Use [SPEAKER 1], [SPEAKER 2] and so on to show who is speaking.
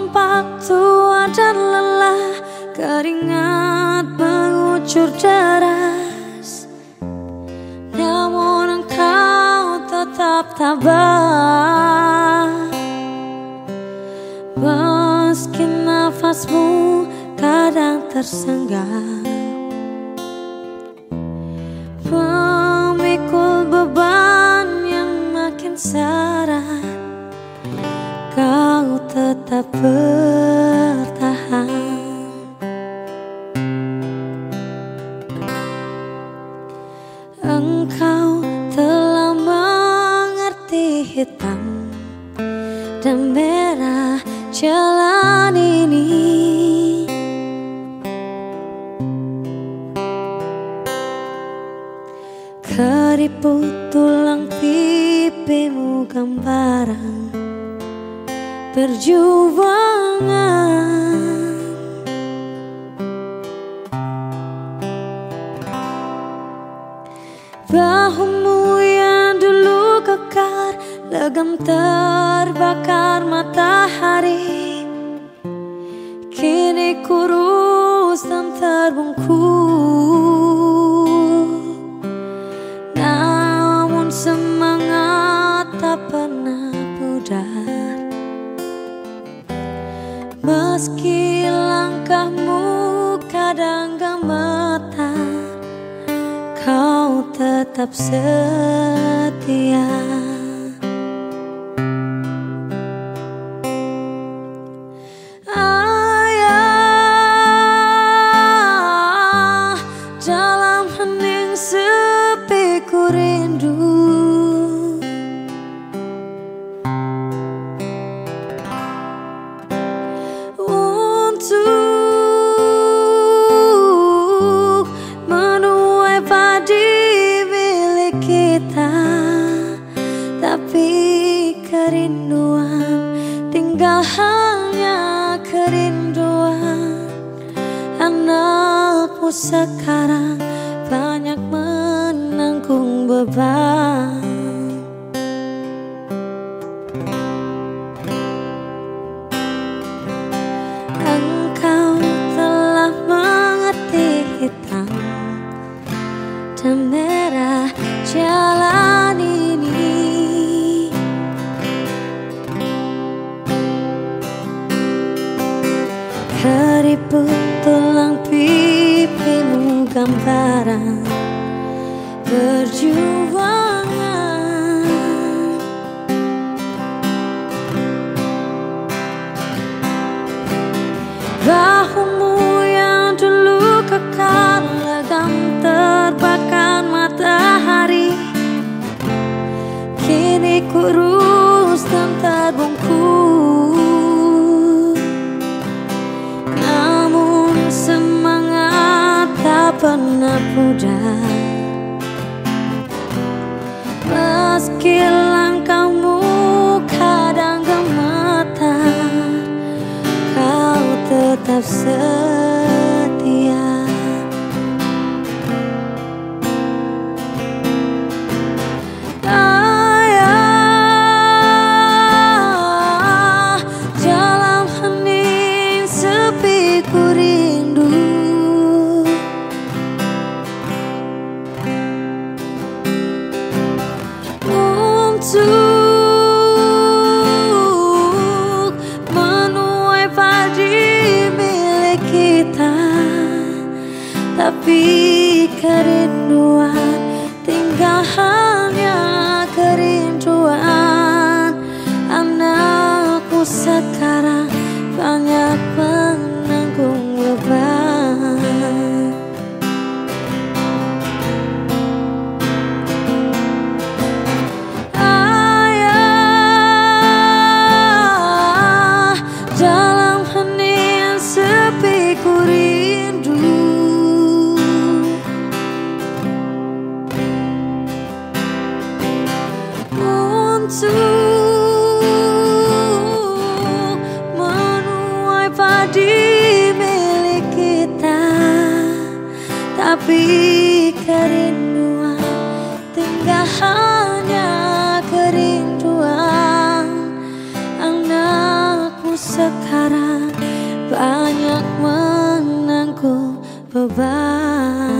[SPEAKER 1] Tampak tua dan lelah Keringat mengucur deras. Namun engkau tetap tabah. Meski nafasmu kadang tersenggah dan merah jalan ini. Keriput tulang pipimu gambaran perjuangan. Bahumu Legam terbakar matahari. Kini kurus dan terbungkuk. Namun semangat tak pernah pudar. Meski langkahmu kadang gemetar Kau tetap setia kerinduan tinggal hanya kerinduan. Anakmu sekarang banyak menanggung beban Keriput tulang pipimu gambaran perjuangan pernah pudar Meski langkahmu kadang gemetar Kau tetap setia Untuk menuai padi milik kita Tapi kerinduan tinggal palsu menuai padi milik kita tapi kerinduan tinggal hanya kerinduan. Anakku sekarang banyak menanggung beban.